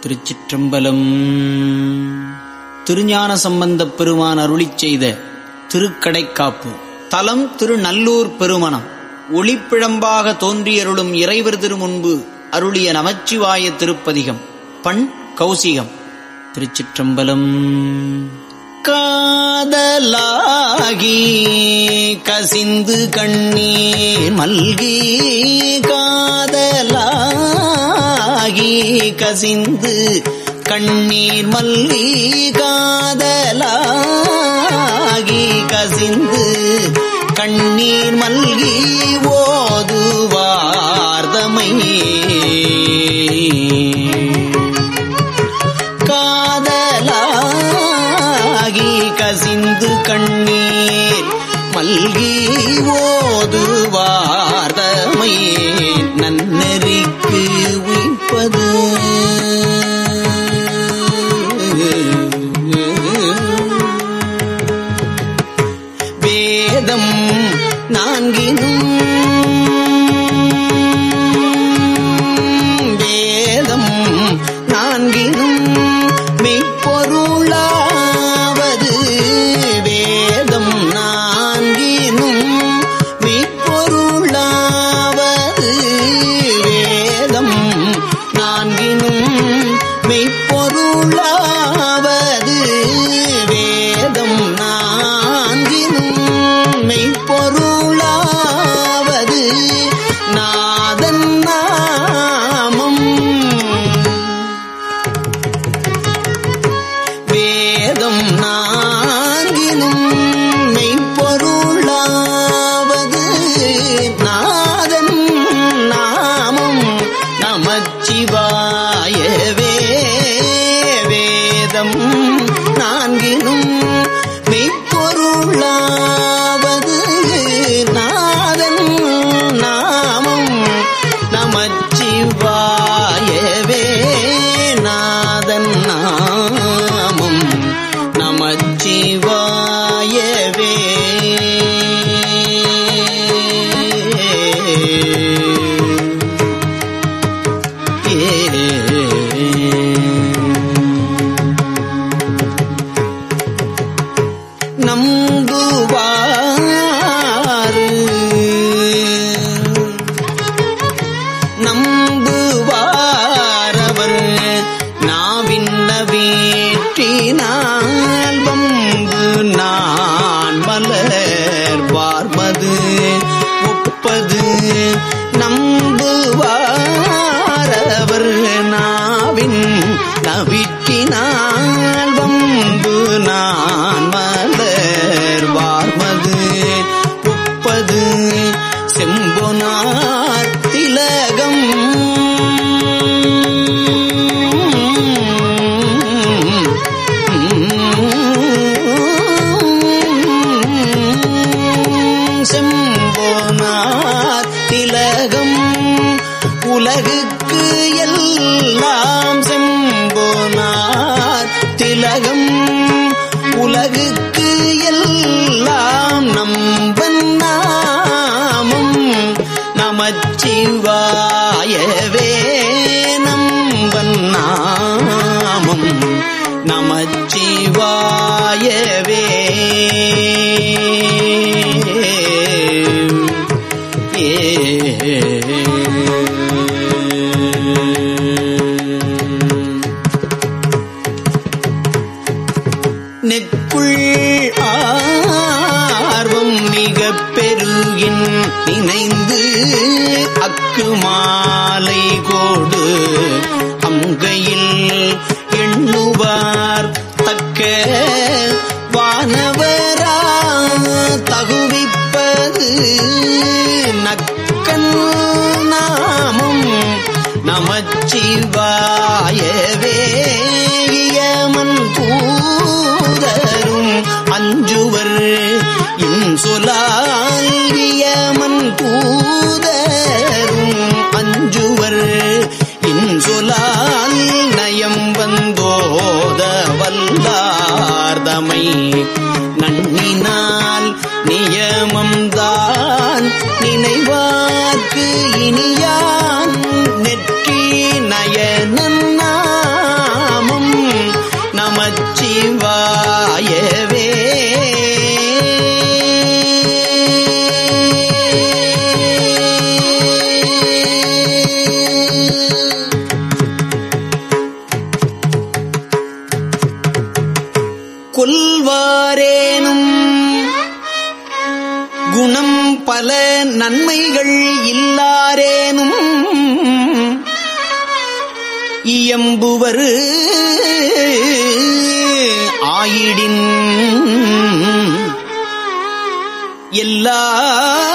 திருச்சிற்றம்பலம். திருஞான சம்பந்தப் பெருமான் அருளி செய்த திருக்கடைக்காப்பு. தலம் திருநல்லூர் பெருமணம். ஒளிப்பிழம்பாக தோன்றியருளும் இறைவர் திருமுன்பு அருளிய நமச்சிவாய திருப்பதிகம். பண் கௌசிகம். திருச்சிற்றம்பலம். காதலாகி கசிந்து கண்ணீர் மல்கி காதல் கசிந்து கண்ணீர் மல்லி காதலாகி கசிந்து கண்ணீர் மல்லி நான்கினும் மெய்ப்பொருளாவது ना உலகுக்கு எல்லாம் செம்போனார். திலகம் உலகுக்கு எல்லாம் நம்பன் நாமம். நமச்சிவாயவே நம்பன் நாமம். நமச்சிவாயவே பெருகின் நினைந்து அக்கு மாலை கோடு அங்கையில் எண்ணுவார் தக்க வானவரா தகுவிப்பது நக்கன் நாமும் நமச்சிவாயவே இயமன் தூதரும் அஞ்சுவர் இன்சொலால் பூதரும் அஞ்சுவர். இன்சொலால் நயம் வந்தோத வல்லார்தமை. நன்னினால் நியமம்தான் நினைவாக்கு இனியான். நெற்றி நயனன்னா إلا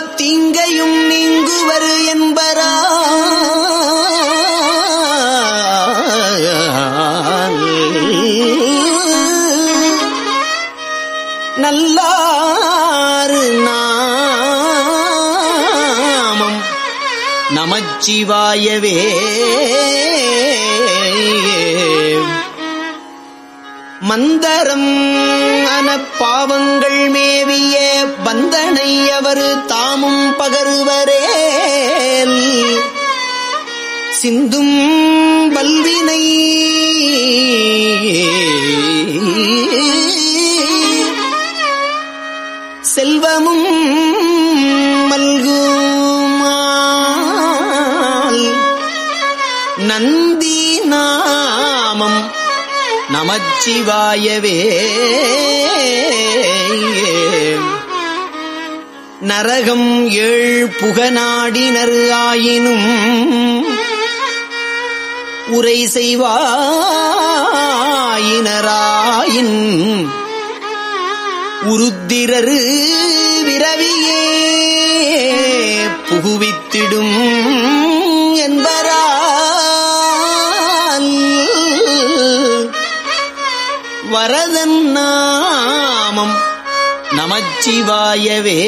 தீங்கையும் நீங்குவர் என்பரா. நல்லாறு நாமம் நமச்சிவாயவே. மந்தரம் சிந்தும் பல்வினை. செல்வமும் மல்குமால். நந்தி நாமம் நமச்சிவாயவே. நரகம் ஏழ் புகநாடினர் ஆயினும் உரை செய்வாயினராயின் உருத்திரரு விரவியே புகுவித்திடும் என்பரால் வரதன் நாமம் நமச்சிவாயவே.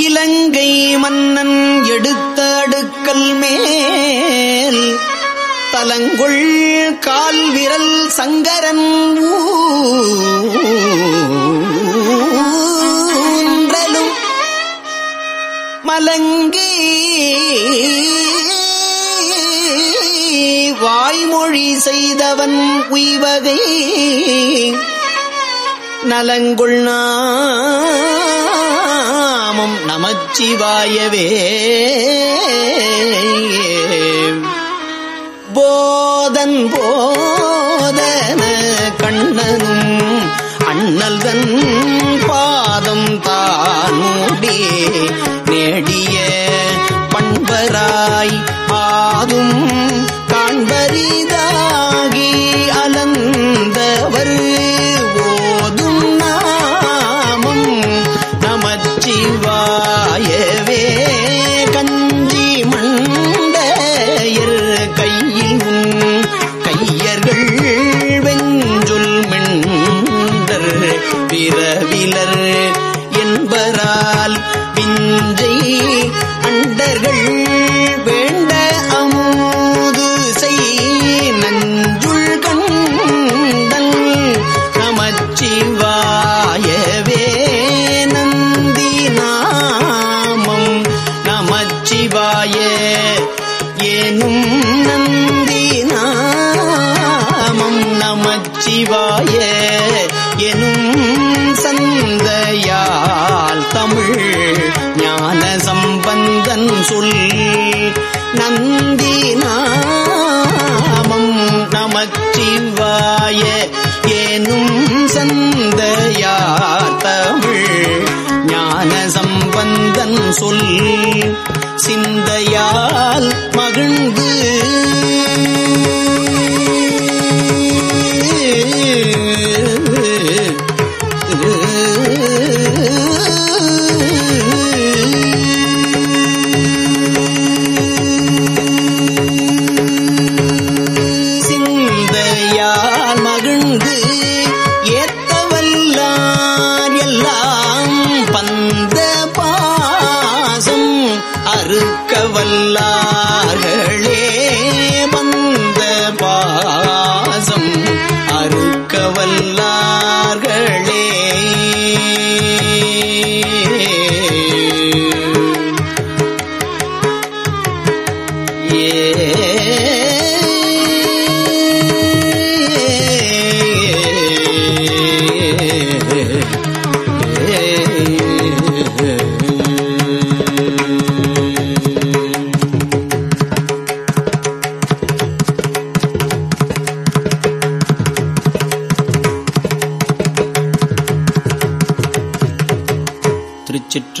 இலங்கை மன்னன் எடுத்த அடுக்கல் மேல் தலங்குள் கால் விரல் சங்கரன் ஊன்றலும் மலங்கி வாய்மொழி செய்தவன் உய்வகை நலங்குள் நான் நாமம் நமச்சிவாயவே. போதன் போதன கண்ணனும் அண்ணல்தன் பாதம் தானூடி. நேடிய பண்பராய்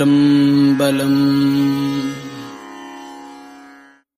शम्बलम्